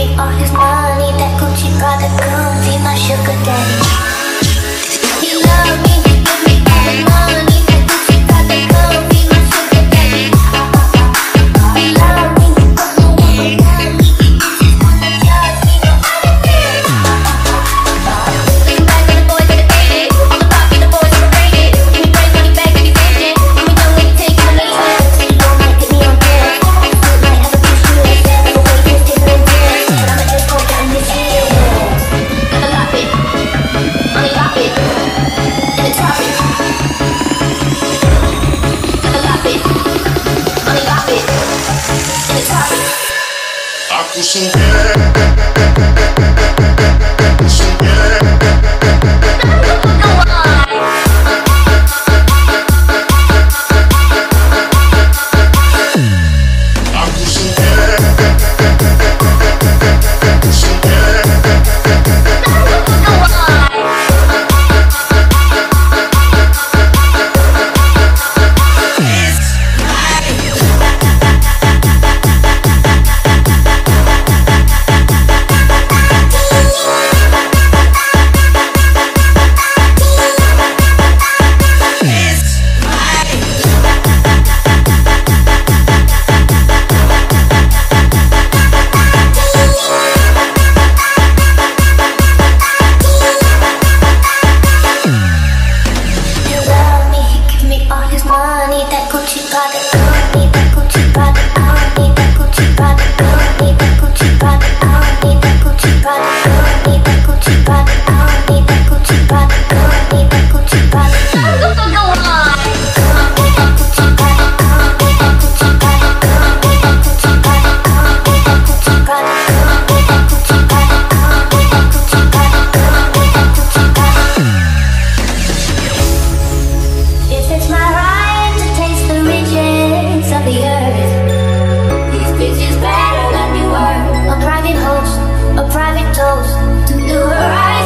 me all his money. That Gucci brother could be my sugar daddy. she private toast to do the right.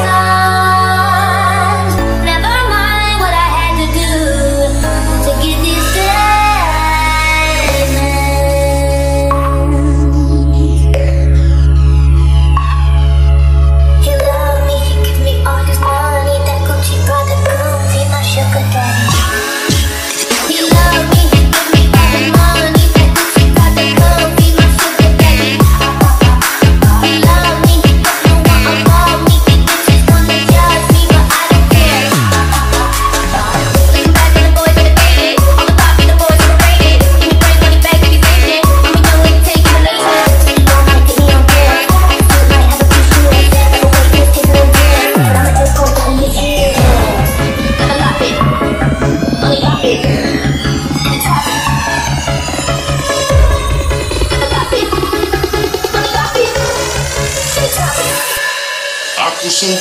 You see, you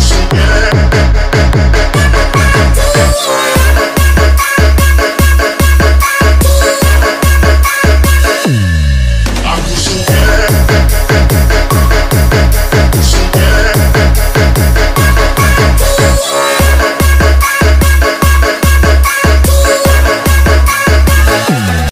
see.